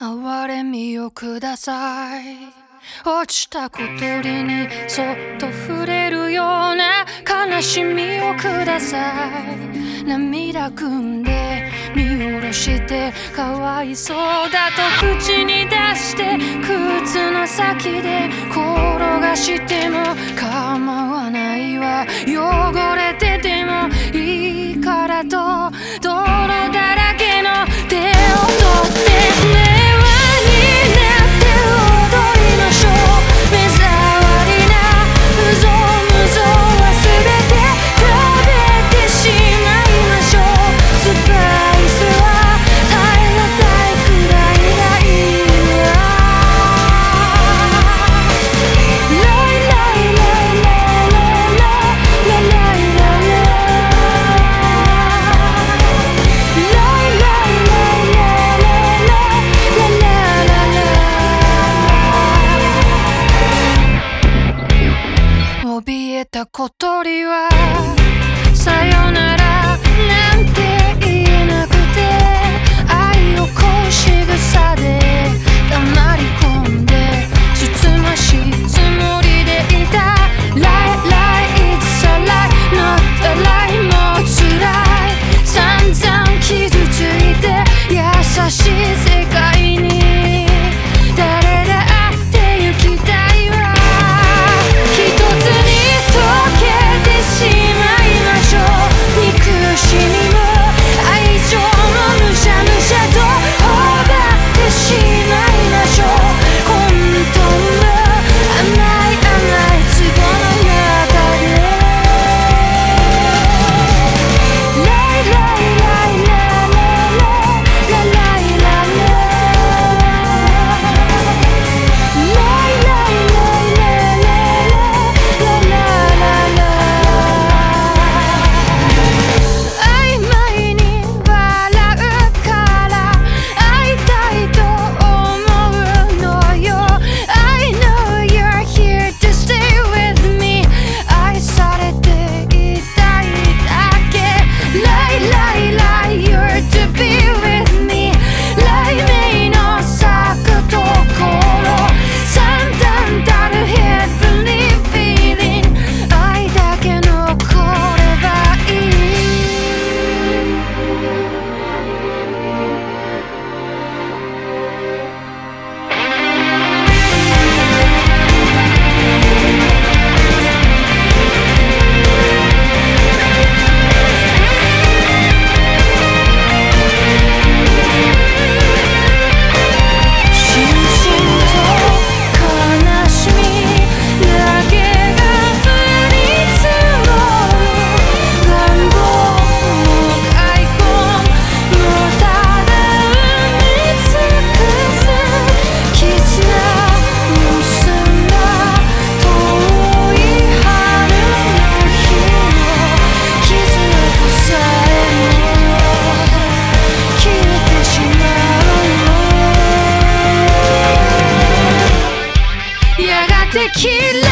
憐れみをください。落ちた小鳥にそっと触れるような悲しみをください。涙ぐんで見下ろしてかわいそうだと口に出して靴の先で転がしても構わないわ。汚れた小鳥はさよならなんて言えなくて愛を恋しぐさで Öteki